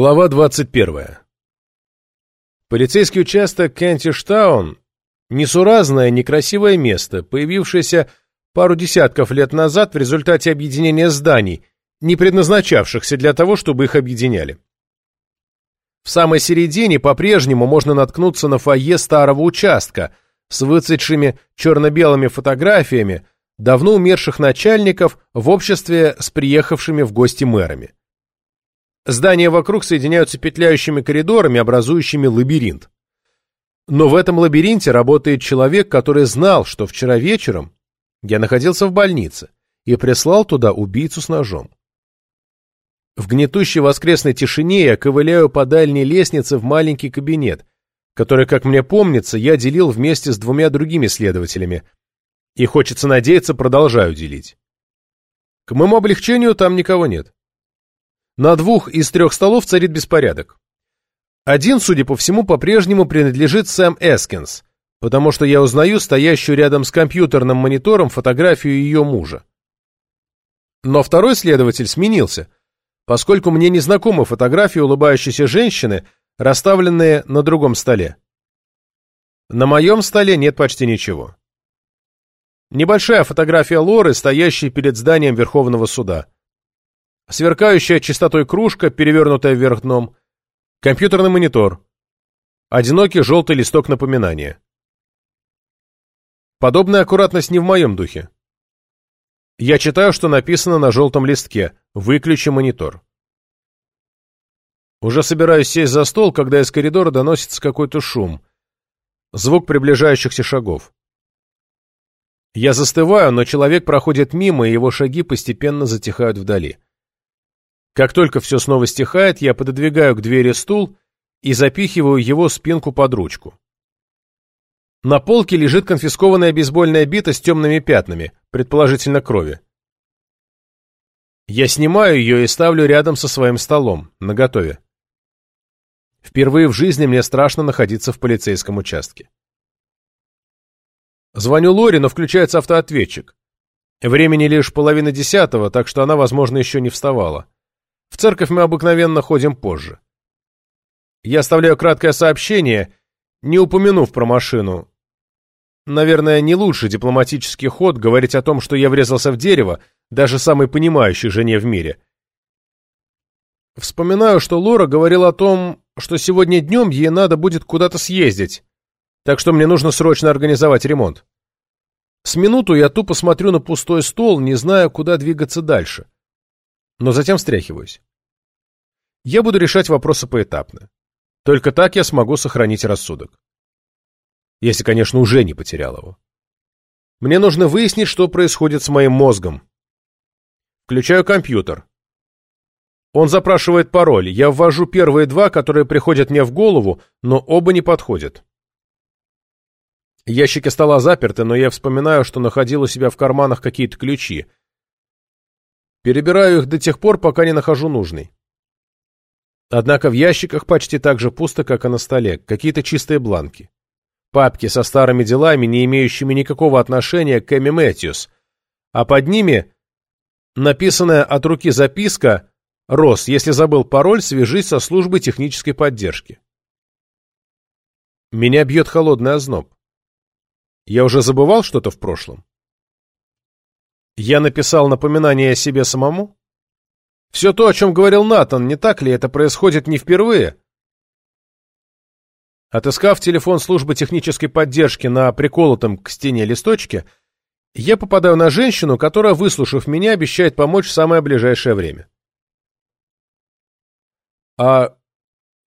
Глава 21. Полицейский участок Кентиштаун – несуразное, некрасивое место, появившееся пару десятков лет назад в результате объединения зданий, не предназначавшихся для того, чтобы их объединяли. В самой середине по-прежнему можно наткнуться на фойе старого участка с выцветшими черно-белыми фотографиями давно умерших начальников в обществе с приехавшими в гости мэрами. Здания вокруг соединяются петляющими коридорами, образующими лабиринт. Но в этом лабиринте работает человек, который знал, что вчера вечером я находился в больнице и прислал туда убийцу с ножом. В гнетущей воскресной тишине я ковыляю по дальней лестнице в маленький кабинет, который, как мне помнится, я делил вместе с двумя другими следователями, и, хочется надеяться, продолжаю делить. К моему облегчению там никого нет. На двух из трех столов царит беспорядок. Один, судя по всему, по-прежнему принадлежит Сэм Эскинс, потому что я узнаю стоящую рядом с компьютерным монитором фотографию ее мужа. Но второй следователь сменился, поскольку мне не знакомы фотографии улыбающейся женщины, расставленные на другом столе. На моем столе нет почти ничего. Небольшая фотография Лоры, стоящей перед зданием Верховного суда сверкающая чистотой кружка, перевернутая вверх дном, компьютерный монитор, одинокий желтый листок напоминания. Подобная аккуратность не в моем духе. Я читаю, что написано на желтом листке «Выключи монитор». Уже собираюсь сесть за стол, когда из коридора доносится какой-то шум. Звук приближающихся шагов. Я застываю, но человек проходит мимо, и его шаги постепенно затихают вдали. Как только все снова стихает, я пододвигаю к двери стул и запихиваю его спинку под ручку. На полке лежит конфискованная бейсбольная бита с темными пятнами, предположительно крови. Я снимаю ее и ставлю рядом со своим столом, наготове. Впервые в жизни мне страшно находиться в полицейском участке. Звоню Лори, но включается автоответчик. Времени лишь половина десятого, так что она, возможно, еще не вставала. В церковь мы обыкновенно ходим позже. Я оставляю краткое сообщение, не упомянув про машину. Наверное, не лучший дипломатический ход говорить о том, что я врезался в дерево, даже самой понимающей жене в мире. Вспоминаю, что Лора говорила о том, что сегодня днем ей надо будет куда-то съездить, так что мне нужно срочно организовать ремонт. С минуту я тупо смотрю на пустой стол, не зная, куда двигаться дальше но затем встряхиваюсь. Я буду решать вопросы поэтапно. Только так я смогу сохранить рассудок. Если, конечно, уже не потерял его. Мне нужно выяснить, что происходит с моим мозгом. Включаю компьютер. Он запрашивает пароль. Я ввожу первые два, которые приходят мне в голову, но оба не подходят. Ящики стола заперты, но я вспоминаю, что находил у себя в карманах какие-то ключи. Перебираю их до тех пор, пока не нахожу нужный. Однако в ящиках почти так же пусто, как и на столе, какие-то чистые бланки. Папки со старыми делами, не имеющими никакого отношения к Эми Мэтьюс, а под ними написанная от руки записка «Рос, если забыл пароль, свяжись со службой технической поддержки». Меня бьет холодный озноб. Я уже забывал что-то в прошлом? Я написал напоминание о себе самому? Все то, о чем говорил Натан, не так ли это происходит не впервые? Отыскав телефон службы технической поддержки на приколотом к стене листочке, я попадаю на женщину, которая, выслушав меня, обещает помочь в самое ближайшее время. «А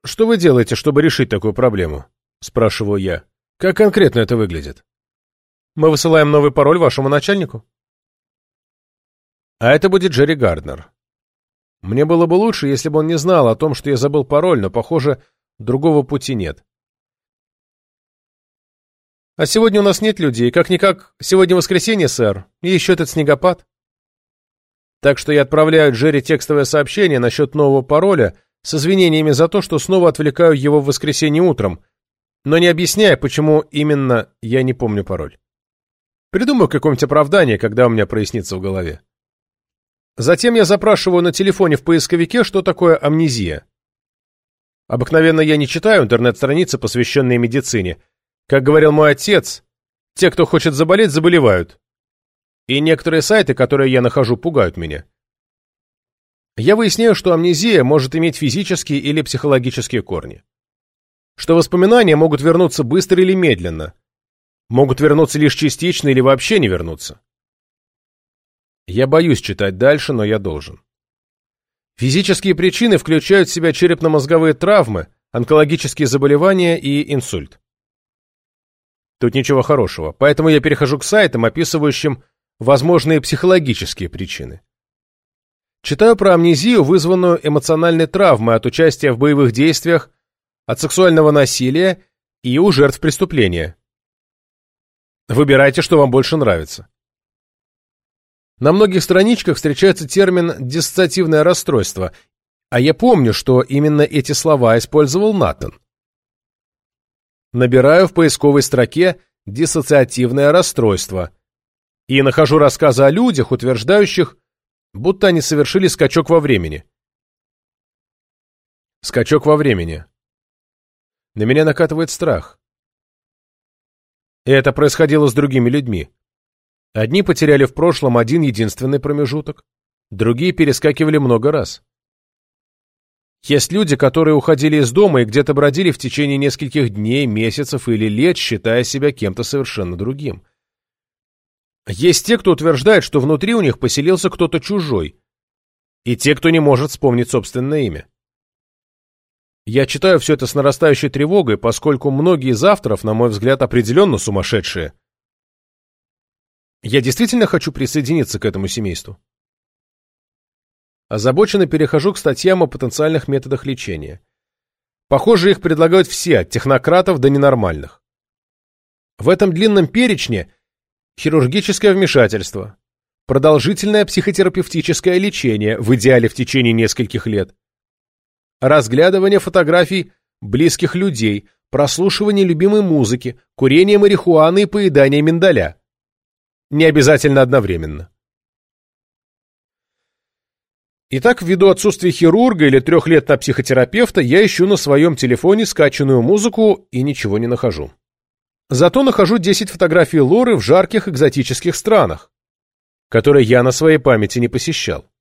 что вы делаете, чтобы решить такую проблему?» – спрашиваю я. «Как конкретно это выглядит?» «Мы высылаем новый пароль вашему начальнику?» А это будет Джерри Гарднер. Мне было бы лучше, если бы он не знал о том, что я забыл пароль, но, похоже, другого пути нет. А сегодня у нас нет людей. Как-никак, сегодня воскресенье, сэр, и еще этот снегопад. Так что я отправляю Джерри текстовое сообщение насчет нового пароля с извинениями за то, что снова отвлекаю его в воскресенье утром, но не объясняя, почему именно я не помню пароль. Придумаю какое-нибудь оправдание, когда у меня прояснится в голове. Затем я запрашиваю на телефоне в поисковике, что такое амнезия. Обыкновенно я не читаю интернет-страницы, посвященные медицине. Как говорил мой отец, те, кто хочет заболеть, заболевают. И некоторые сайты, которые я нахожу, пугают меня. Я выясняю, что амнезия может иметь физические или психологические корни. Что воспоминания могут вернуться быстро или медленно. Могут вернуться лишь частично или вообще не вернуться. Я боюсь читать дальше, но я должен. Физические причины включают в себя черепно-мозговые травмы, онкологические заболевания и инсульт. Тут ничего хорошего, поэтому я перехожу к сайтам, описывающим возможные психологические причины. Читаю про амнезию, вызванную эмоциональной травмой от участия в боевых действиях, от сексуального насилия и у жертв преступления. Выбирайте, что вам больше нравится. На многих страничках встречается термин «диссоциативное расстройство», а я помню, что именно эти слова использовал Натан. Набираю в поисковой строке «диссоциативное расстройство» и нахожу рассказы о людях, утверждающих, будто они совершили скачок во времени. Скачок во времени. На меня накатывает страх. И это происходило с другими людьми. Одни потеряли в прошлом один единственный промежуток, другие перескакивали много раз. Есть люди, которые уходили из дома и где-то бродили в течение нескольких дней, месяцев или лет, считая себя кем-то совершенно другим. Есть те, кто утверждает, что внутри у них поселился кто-то чужой, и те, кто не может вспомнить собственное имя. Я читаю все это с нарастающей тревогой, поскольку многие из авторов, на мой взгляд, определенно сумасшедшие. Я действительно хочу присоединиться к этому семейству. Озабоченно перехожу к статьям о потенциальных методах лечения. Похоже, их предлагают все, от технократов до ненормальных. В этом длинном перечне хирургическое вмешательство, продолжительное психотерапевтическое лечение, в идеале в течение нескольких лет, разглядывание фотографий близких людей, прослушивание любимой музыки, курение марихуаны и поедание миндаля. Не обязательно одновременно. Итак, ввиду отсутствия хирурга или трех лет на психотерапевта, я ищу на своем телефоне скачанную музыку и ничего не нахожу. Зато нахожу 10 фотографий Лоры в жарких экзотических странах, которые я на своей памяти не посещал.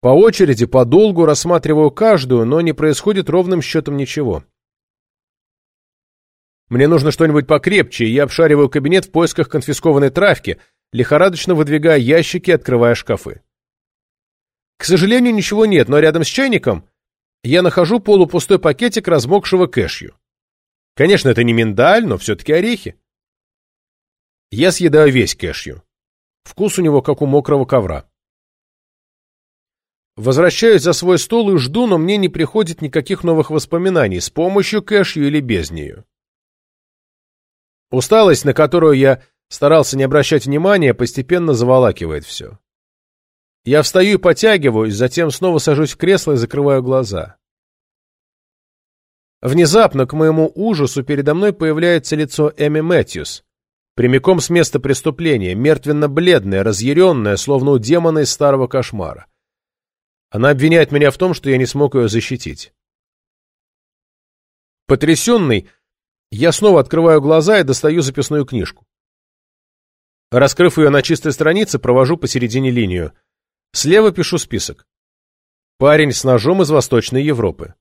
По очереди, подолгу рассматриваю каждую, но не происходит ровным счетом ничего. Мне нужно что-нибудь покрепче, и я обшариваю кабинет в поисках конфискованной травки, лихорадочно выдвигая ящики и открывая шкафы. К сожалению, ничего нет, но рядом с чайником я нахожу полупустой пакетик размокшего кэшью. Конечно, это не миндаль, но все-таки орехи. Я съедаю весь кэшью. Вкус у него как у мокрого ковра. Возвращаюсь за свой стол и жду, но мне не приходит никаких новых воспоминаний, с помощью кэшью или без нее. Усталость, на которую я старался не обращать внимания, постепенно заволакивает все. Я встаю и потягиваюсь, затем снова сажусь в кресло и закрываю глаза. Внезапно, к моему ужасу, передо мной появляется лицо Эми Мэтьюс, прямиком с места преступления, мертвенно-бледная, разъяренная, словно у демона из старого кошмара. Она обвиняет меня в том, что я не смог ее защитить. Потрясенный, я снова открываю глаза и достаю записную книжку. Раскрыв ее на чистой странице, провожу посередине линию. Слева пишу список. Парень с ножом из Восточной Европы.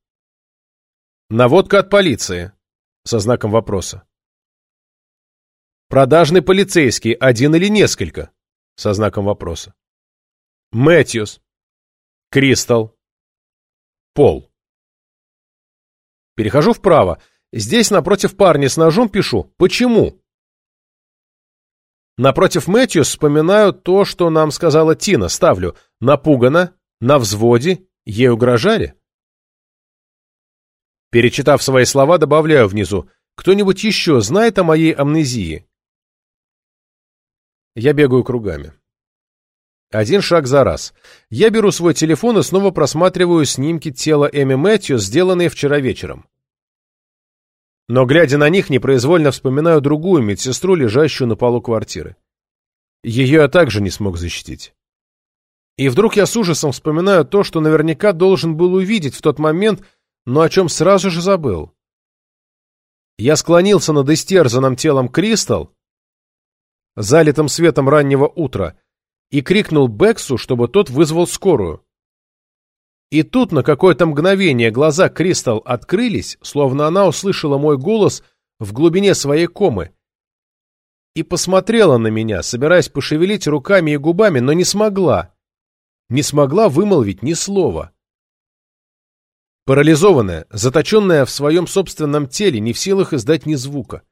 Наводка от полиции. Со знаком вопроса. Продажный полицейский, один или несколько? Со знаком вопроса. Мэтьюс. Кристал. Пол. Перехожу вправо. Здесь напротив парня с ножом пишу «Почему?». Напротив Мэтью вспоминаю то, что нам сказала Тина, ставлю «Напугана», «На взводе», «Ей угрожали». Перечитав свои слова, добавляю внизу «Кто-нибудь еще знает о моей амнезии?» Я бегаю кругами. Один шаг за раз. Я беру свой телефон и снова просматриваю снимки тела Эми Мэтью, сделанные вчера вечером. Но, глядя на них, непроизвольно вспоминаю другую медсестру, лежащую на полу квартиры. Ее я также не смог защитить. И вдруг я с ужасом вспоминаю то, что наверняка должен был увидеть в тот момент, но о чем сразу же забыл. Я склонился над истерзанным телом Кристал, залитым светом раннего утра, и крикнул Бексу, чтобы тот вызвал скорую. И тут на какое-то мгновение глаза Кристал открылись, словно она услышала мой голос в глубине своей комы, и посмотрела на меня, собираясь пошевелить руками и губами, но не смогла. Не смогла вымолвить ни слова. Парализованная, заточенная в своем собственном теле, не в силах издать ни звука.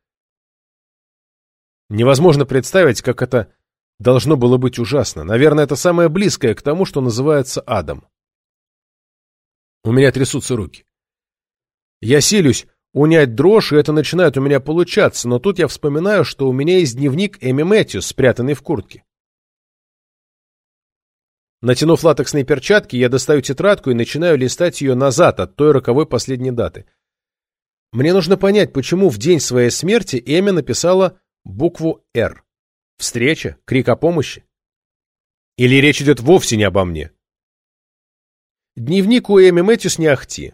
Невозможно представить, как это должно было быть ужасно. Наверное, это самое близкое к тому, что называется адом. У меня трясутся руки. Я силюсь унять дрожь, и это начинает у меня получаться, но тут я вспоминаю, что у меня есть дневник Эми Мэтьюс, спрятанный в куртке. Натянув латексные перчатки, я достаю тетрадку и начинаю листать ее назад от той роковой последней даты. Мне нужно понять, почему в день своей смерти Эми написала букву «Р». Встреча? Крик о помощи? Или речь идет вовсе не обо мне? Дневник у Эми Мэтьюс не ахти.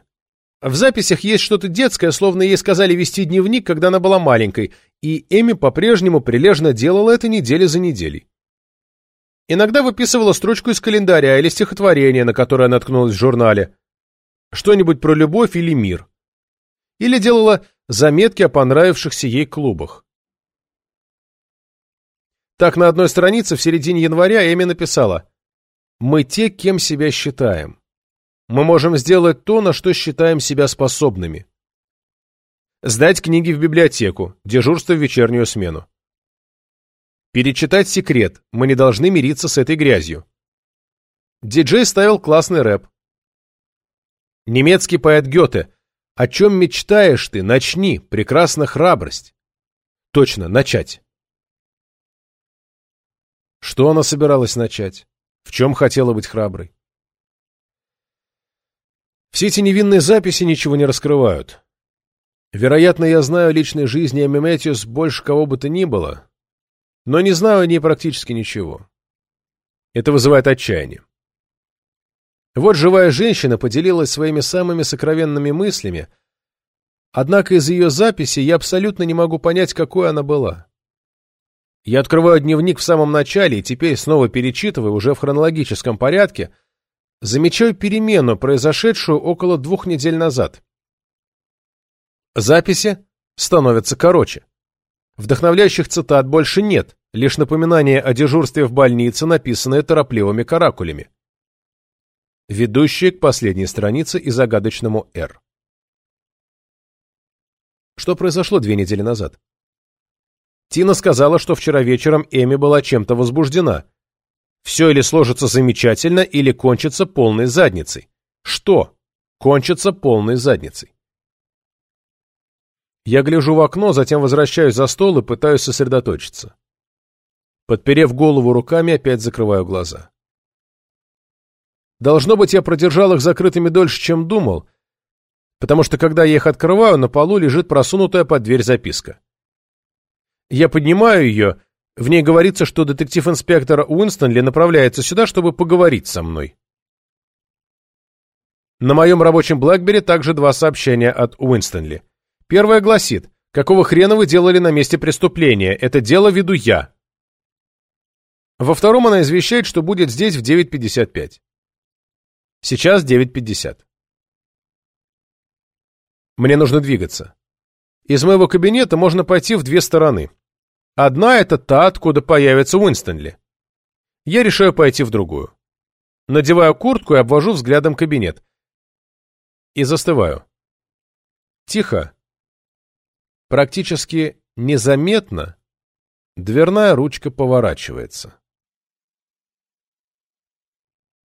В записях есть что-то детское, словно ей сказали вести дневник, когда она была маленькой, и Эми по-прежнему прилежно делала это недели за неделей. Иногда выписывала строчку из календаря или стихотворение, на которое наткнулась в журнале. Что-нибудь про любовь или мир. Или делала заметки о понравившихся ей клубах. Так, на одной странице в середине января Эми написала «Мы те, кем себя считаем». Мы можем сделать то, на что считаем себя способными. Сдать книги в библиотеку, дежурство в вечернюю смену. Перечитать секрет, мы не должны мириться с этой грязью. Диджей ставил классный рэп. Немецкий поэт Гёте. О чем мечтаешь ты? Начни, прекрасна храбрость. Точно, начать. Что она собиралась начать? В чем хотела быть храброй? Все эти невинные записи ничего не раскрывают. Вероятно, я знаю личной жизни Эми Мэтьюс больше кого бы то ни было, но не знаю о ней практически ничего. Это вызывает отчаяние. Вот живая женщина поделилась своими самыми сокровенными мыслями, однако из ее записи я абсолютно не могу понять, какой она была. Я открываю дневник в самом начале и теперь снова перечитываю уже в хронологическом порядке – замечаю перемену, произошедшую около двух недель назад. Записи становятся короче. Вдохновляющих цитат больше нет, лишь напоминание о дежурстве в больнице, написанное торопливыми каракулями. Ведущие к последней странице и загадочному «Р». Что произошло две недели назад? Тина сказала, что вчера вечером Эми была чем-то возбуждена. Все или сложится замечательно, или кончится полной задницей. Что? Кончится полной задницей. Я гляжу в окно, затем возвращаюсь за стол и пытаюсь сосредоточиться. Подперев голову руками, опять закрываю глаза. Должно быть, я продержал их закрытыми дольше, чем думал, потому что, когда я их открываю, на полу лежит просунутая под дверь записка. Я поднимаю ее в ней говорится, что детектив-инспектор Уинстонли направляется сюда, чтобы поговорить со мной. На моем рабочем Блэкбери также два сообщения от Уинстонли. Первое гласит, какого хрена вы делали на месте преступления, это дело веду я. Во втором она извещает, что будет здесь в 9.55. Сейчас 9.50. Мне нужно двигаться. Из моего кабинета можно пойти в две стороны. Одна — это та, откуда появится Уинстонли. Я решаю пойти в другую. Надеваю куртку и обвожу взглядом кабинет. И застываю. Тихо. Практически незаметно дверная ручка поворачивается.